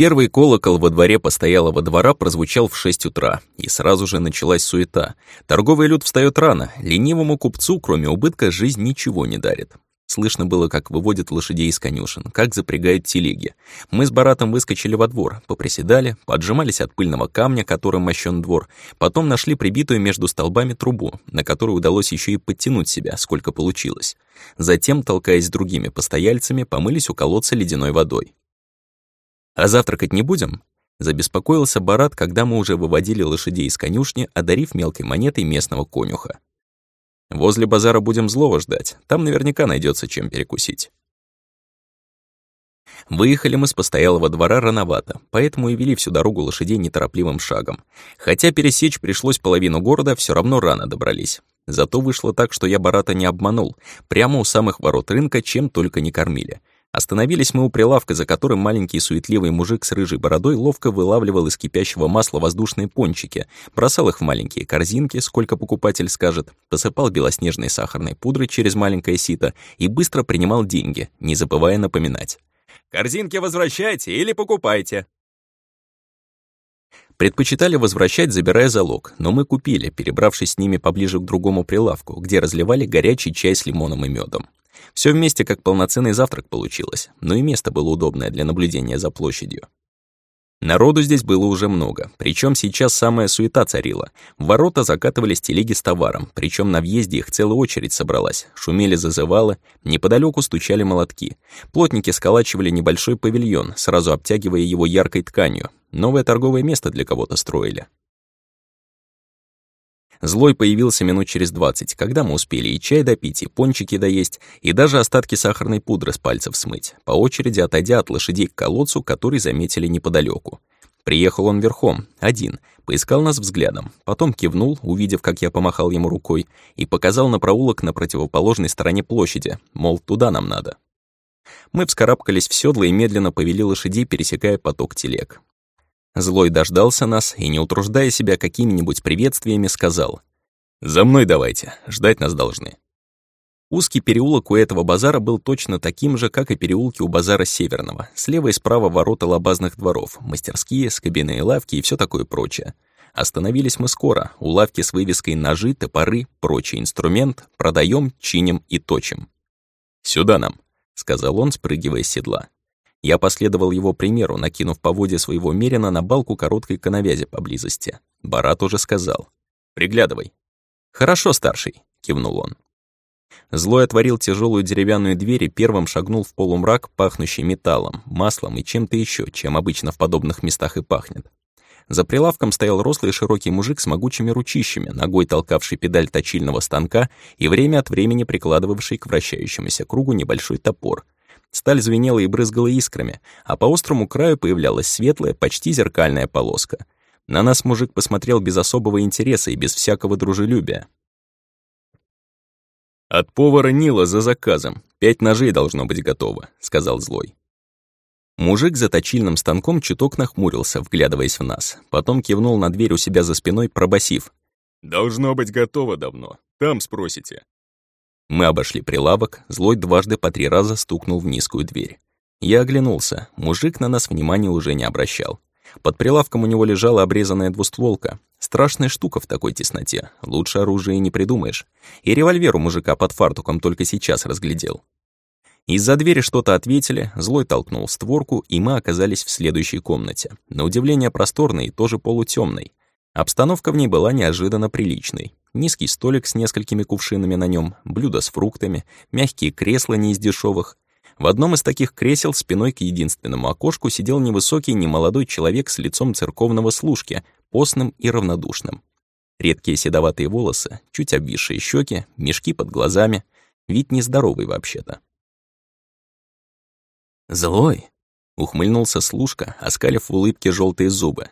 Первый колокол во дворе постоялого двора прозвучал в 6 утра, и сразу же началась суета. Торговый люд встает рано, ленивому купцу, кроме убытка, жизнь ничего не дарит. Слышно было, как выводят лошадей из конюшен, как запрягают телеги. Мы с Баратом выскочили во двор, поприседали, поджимались от пыльного камня, которым мощен двор, потом нашли прибитую между столбами трубу, на которую удалось еще и подтянуть себя, сколько получилось. Затем, толкаясь с другими постояльцами, помылись у колодца ледяной водой. «А завтракать не будем?» Забеспокоился Барат, когда мы уже выводили лошадей из конюшни, одарив мелкой монетой местного конюха. Возле базара будем злого ждать, там наверняка найдется чем перекусить. Выехали мы с постоялого двора рановато, поэтому и вели всю дорогу лошадей неторопливым шагом. Хотя пересечь пришлось половину города, все равно рано добрались. Зато вышло так, что я Барата не обманул. Прямо у самых ворот рынка чем только не кормили. Остановились мы у прилавка, за которым маленький суетливый мужик с рыжей бородой ловко вылавливал из кипящего масла воздушные пончики, бросал их в маленькие корзинки, сколько покупатель скажет, посыпал белоснежной сахарной пудрой через маленькое сито и быстро принимал деньги, не забывая напоминать. «Корзинки возвращайте или покупайте!» Предпочитали возвращать, забирая залог, но мы купили, перебравшись с ними поближе к другому прилавку, где разливали горячий чай с лимоном и медом. Все вместе как полноценный завтрак получилось, но и место было удобное для наблюдения за площадью. Народу здесь было уже много, причем сейчас самая суета царила. В ворота закатывались телеги с товаром, причем на въезде их целая очередь собралась. Шумели зазывалы, неподалеку стучали молотки. Плотники сколачивали небольшой павильон, сразу обтягивая его яркой тканью. Новое торговое место для кого-то строили. Злой появился минут через двадцать, когда мы успели и чай допить, и пончики доесть, и даже остатки сахарной пудры с пальцев смыть, по очереди отойдя от лошадей к колодцу, который заметили неподалеку. Приехал он верхом, один, поискал нас взглядом, потом кивнул, увидев, как я помахал ему рукой, и показал на проулок на противоположной стороне площади, мол, туда нам надо. Мы вскарабкались в седло и медленно повели лошадей, пересекая поток телег. Злой дождался нас и, не утруждая себя какими-нибудь приветствиями, сказал «За мной давайте, ждать нас должны». Узкий переулок у этого базара был точно таким же, как и переулки у базара Северного. Слева и справа ворота лабазных дворов, мастерские, скобяные лавки и все такое прочее. Остановились мы скоро, у лавки с вывеской «Ножи, топоры, прочий инструмент, продаем, чиним и точим». «Сюда нам», — сказал он, спрыгивая с седла. Я последовал его примеру, накинув поводья своего мерина на балку короткой коновязи поблизости. Барат уже сказал. «Приглядывай». «Хорошо, старший», — кивнул он. Злой отворил тяжелую деревянную дверь и первым шагнул в полумрак, пахнущий металлом, маслом и чем-то еще, чем обычно в подобных местах и пахнет. За прилавком стоял рослый широкий мужик с могучими ручищами, ногой толкавший педаль точильного станка и время от времени прикладывавший к вращающемуся кругу небольшой топор — Сталь звенела и брызгала искрами, а по острому краю появлялась светлая, почти зеркальная полоска. На нас мужик посмотрел без особого интереса и без всякого дружелюбия. «От повара Нила за заказом. Пять ножей должно быть готово», — сказал злой. Мужик за точильным станком чуток нахмурился, вглядываясь в нас. Потом кивнул на дверь у себя за спиной, пробасив. «Должно быть готово давно. Там спросите». Мы обошли прилавок, злой дважды по три раза стукнул в низкую дверь. Я оглянулся, мужик на нас внимания уже не обращал. Под прилавком у него лежала обрезанная двустволка. Страшная штука в такой тесноте, лучше оружия не придумаешь. И револьвер у мужика под фартуком только сейчас разглядел. Из-за двери что-то ответили, злой толкнул створку, и мы оказались в следующей комнате. На удивление просторной и тоже полутемной. Обстановка в ней была неожиданно приличной. Низкий столик с несколькими кувшинами на нем, блюдо с фруктами, мягкие кресла не из дешевых. В одном из таких кресел спиной к единственному окошку сидел невысокий немолодой человек с лицом церковного служки, постным и равнодушным. Редкие седоватые волосы, чуть обвисшие щеки, мешки под глазами. Вид нездоровый вообще-то. «Злой?» — ухмыльнулся служка, оскалив в улыбке желтые зубы.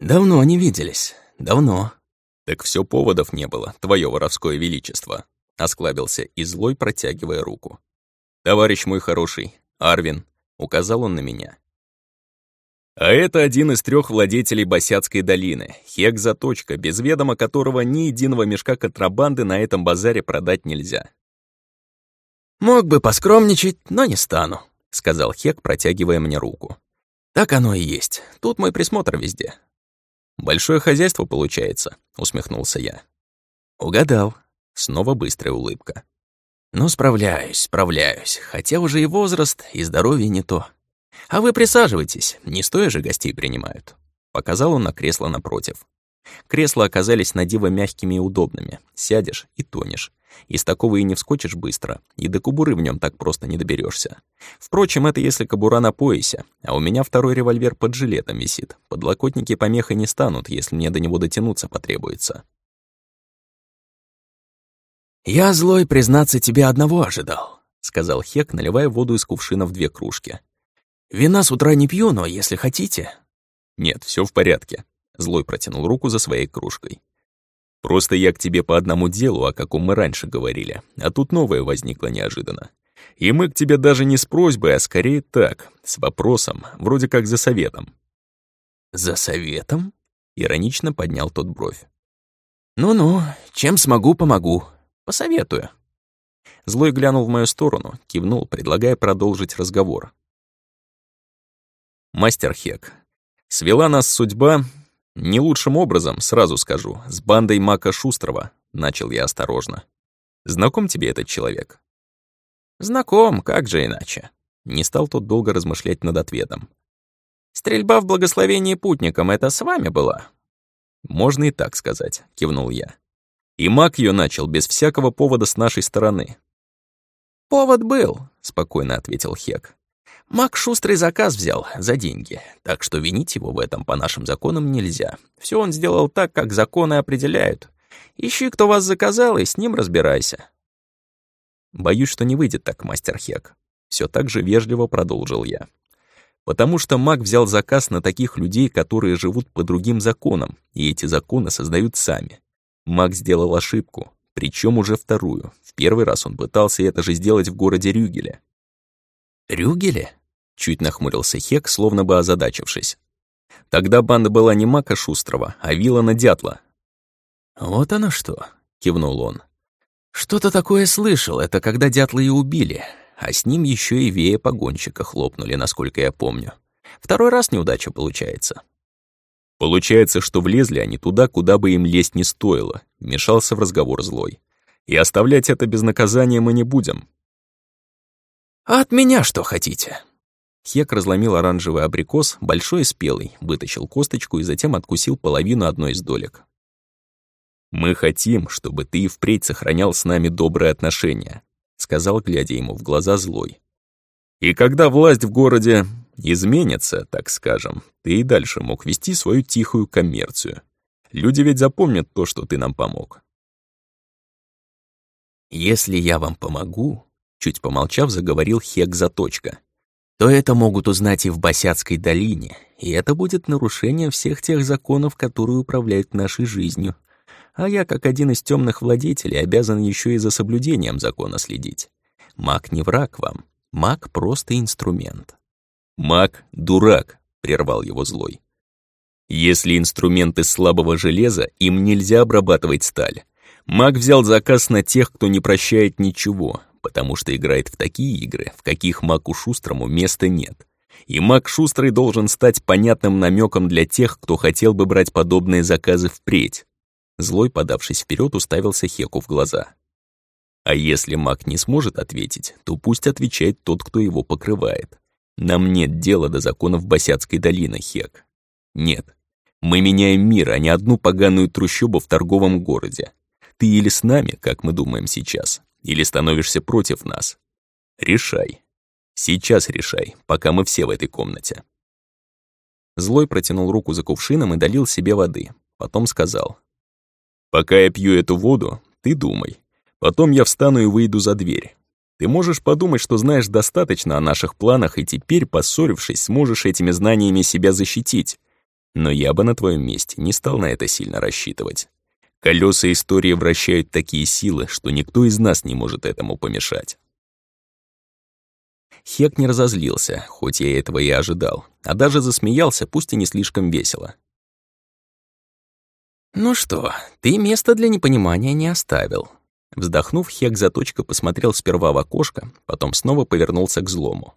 «Давно не виделись. Давно». «Так все поводов не было, твое воровское величество», — осклабился и злой, протягивая руку. «Товарищ мой хороший, Арвин», — указал он на меня. А это один из трех владетелей Босяцкой долины, хек-заточка, без ведома которого ни единого мешка контрабанды на этом базаре продать нельзя. «Мог бы поскромничать, но не стану», — сказал Хек, протягивая мне руку. «Так оно и есть. Тут мой присмотр везде». «Большое хозяйство получается», — усмехнулся я. «Угадал». Снова быстрая улыбка. «Ну, справляюсь, справляюсь, хотя уже и возраст, и здоровье не то. А вы присаживайтесь, не стоя же гостей принимают». Показал он на кресло напротив. Кресла оказались на диво мягкими и удобными. Сядешь и тонешь. Из такого и не вскочишь быстро, и до кобуры в нем так просто не доберешься. Впрочем, это если кобура на поясе, а у меня второй револьвер под жилетом висит. Подлокотники помехой не станут, если мне до него дотянуться потребуется. «Я, злой, признаться, тебя одного ожидал», — сказал Хек, наливая воду из кувшина в две кружки. «Вина с утра не пью, но если хотите...» «Нет, все в порядке», — злой протянул руку за своей кружкой. «Просто я к тебе по одному делу, о каком мы раньше говорили, а тут новое возникло неожиданно. И мы к тебе даже не с просьбой, а скорее так, с вопросом, вроде как за советом». «За советом?» — иронично поднял тот бровь. «Ну-ну, чем смогу, помогу», Посоветую». Злой глянул в мою сторону, кивнул, предлагая продолжить разговор. «Мастер Хек, свела нас судьба не лучшим образом, сразу скажу, с бандой Мака Шустрова», — начал я осторожно. «Знаком тебе этот человек?» «Знаком, как же иначе?» Не стал тот долго размышлять над ответом. «Стрельба в благословении путникам — это с вами была?» «Можно и так сказать», — кивнул я. И маг ее начал без всякого повода с нашей стороны. «Повод был», — спокойно ответил Хек. «Маг шустрый заказ взял за деньги, так что винить его в этом по нашим законам нельзя. Все он сделал так, как законы определяют. Ищи, кто вас заказал, и с ним разбирайся». «Боюсь, что не выйдет так, мастер Хек», — все так же вежливо продолжил я. «Потому что маг взял заказ на таких людей, которые живут по другим законам, и эти законы создают сами. Маг сделал ошибку, причем уже вторую. В первый раз он пытался это же сделать в городе Рюгеле. «Рюгеле?» — чуть нахмурился Хек, словно бы озадачившись. Тогда банда была не Мака Шустрова, а Вилана Дятла. «Вот оно что», — кивнул он. «Что-то такое слышал, это когда Дятла и убили, а с ним еще и вея погонщика хлопнули, насколько я помню. Второй раз неудача получается». Получается, что влезли они туда, куда бы им лезть не стоило, вмешался в разговор злой. И оставлять это без наказания мы не будем. «А от меня что хотите?» Хек разломил оранжевый абрикос, большой и спелый, вытащил косточку и затем откусил половину одной из долек. «Мы хотим, чтобы ты и впредь сохранял с нами добрые отношения», сказал, глядя ему в глаза злой. «И когда власть в городе изменится, так скажем, ты и дальше мог вести свою тихую коммерцию. Люди ведь запомнят то, что ты нам помог. «Если я вам помогу», — чуть помолчав, заговорил Хек Заточка, то это могут узнать и в Босяцкой долине, и это будет нарушение всех тех законов, которые управляют нашей жизнью. А я, как один из темных владетелей, обязан еще и за соблюдением закона следить. Маг не враг вам, маг — просто инструмент. «Маг — дурак», — прервал его злой. «Если инструменты слабого железа, им нельзя обрабатывать сталь. Маг взял заказ на тех, кто не прощает ничего, потому что играет в такие игры, в каких маку Шустрому места нет. И маг Шустрый должен стать понятным намеком для тех, кто хотел бы брать подобные заказы впредь». Злой, подавшись вперед, уставился Хеку в глаза. А если маг не сможет ответить, то пусть отвечает тот, кто его покрывает. Нам нет дела до законов Босяцкой долины, Хек. Нет. Мы меняем мир, а не одну поганую трущобу в торговом городе. Ты или с нами, как мы думаем сейчас, или становишься против нас. Решай. Сейчас решай, пока мы все в этой комнате. Злой протянул руку за кувшином и долил себе воды. Потом сказал. «Пока я пью эту воду, ты думай. Потом я встану и выйду за дверь. Ты можешь подумать, что знаешь достаточно о наших планах, и теперь, поссорившись, сможешь этими знаниями себя защитить. Но я бы на твоем месте не стал на это сильно рассчитывать. Колеса истории вращают такие силы, что никто из нас не может этому помешать. Хек не разозлился, хоть я этого и ожидал, а даже засмеялся, пусть и не слишком весело. «Ну что, ты места для непонимания не оставил», Вздохнув, Хек заточка посмотрел сперва в окошко, потом снова повернулся к злому.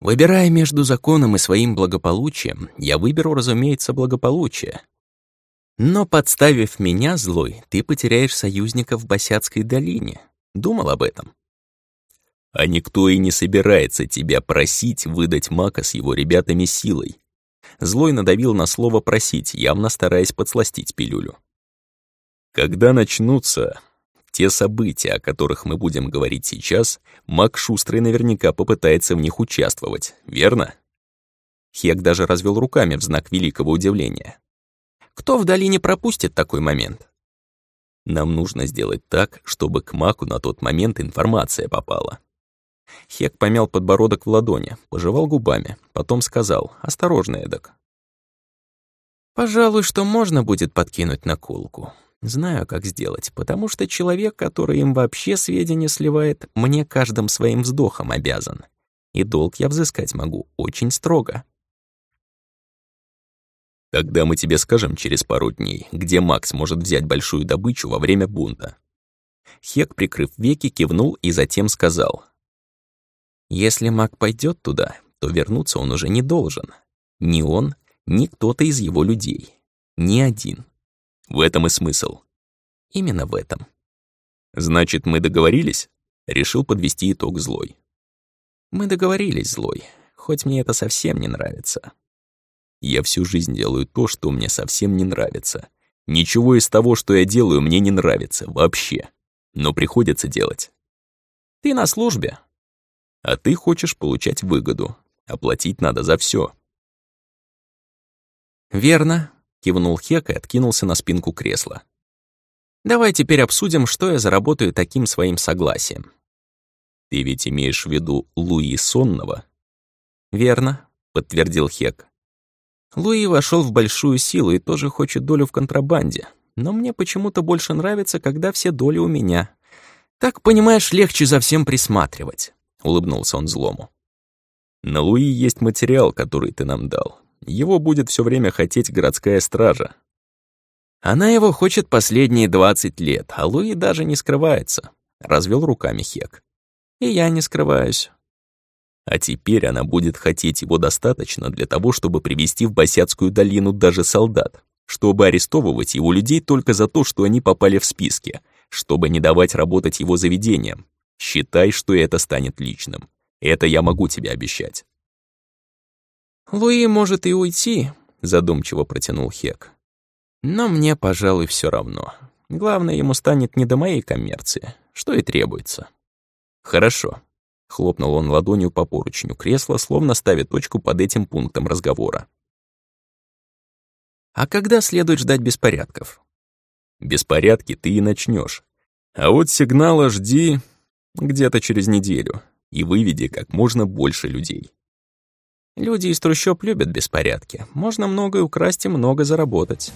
Выбирая между законом и своим благополучием, я выберу, разумеется, благополучие. Но подставив меня, злой, ты потеряешь союзника в Босяцкой долине. Думал об этом? А никто и не собирается тебя просить выдать Мака с его ребятами силой. Злой надавил на слово «просить», явно стараясь подсластить пилюлю. Когда начнутся те события, о которых мы будем говорить сейчас, Мак Шустрый наверняка попытается в них участвовать, верно? Хек даже развел руками в знак великого удивления. Кто в долине пропустит такой момент? Нам нужно сделать так, чтобы к Маку на тот момент информация попала. Хек помял подбородок в ладони, пожевал губами, потом сказал, осторожно, Эдак. «Пожалуй, что можно будет подкинуть наколку. Знаю, как сделать, потому что человек, который им вообще сведения сливает, мне каждым своим вздохом обязан. И долг я взыскать могу очень строго. Тогда мы тебе скажем через пару дней, где Макс может взять большую добычу во время бунта. Хек, прикрыв веки, кивнул и затем сказал. Если Мак пойдет туда, то вернуться он уже не должен. Ни он, ни кто-то из его людей. Ни один. В этом и смысл. Именно в этом. Значит, мы договорились? Решил подвести итог злой. Мы договорились, злой, хоть мне это совсем не нравится. Я всю жизнь делаю то, что мне совсем не нравится. Ничего из того, что я делаю, мне не нравится вообще. Но приходится делать. Ты на службе. А ты хочешь получать выгоду. Оплатить надо за все. Верно, Кивнул Хек и откинулся на спинку кресла. «Давай теперь обсудим, что я заработаю таким своим согласием». «Ты ведь имеешь в виду Луи Сонного?» «Верно», — подтвердил Хек. «Луи вошел в большую силу и тоже хочет долю в контрабанде, но мне почему-то больше нравится, когда все доли у меня. Так, понимаешь, легче за всем присматривать», — улыбнулся он злому. «На Луи есть материал, который ты нам дал. Его будет все время хотеть городская стража. Она его хочет последние двадцать лет, а Луи даже не скрывается. Развел руками Хек. И я не скрываюсь. А теперь она будет хотеть его достаточно для того, чтобы привести в Босяцкую долину даже солдат, чтобы арестовывать его людей только за то, что они попали в списки, чтобы не давать работать его заведениям. Считай, что это станет личным. Это я могу тебе обещать. «Луи может и уйти», — задумчиво протянул Хек. «Но мне, пожалуй, все равно. Главное, ему станет не до моей коммерции, что и требуется». «Хорошо», — хлопнул он ладонью по поручню кресла, словно ставя точку под этим пунктом разговора. «А когда следует ждать беспорядков?» «Беспорядки ты и начнешь. А вот сигнала жди где-то через неделю и выведи как можно больше людей». Люди из трущоб любят беспорядки. Можно многое украсть и много заработать.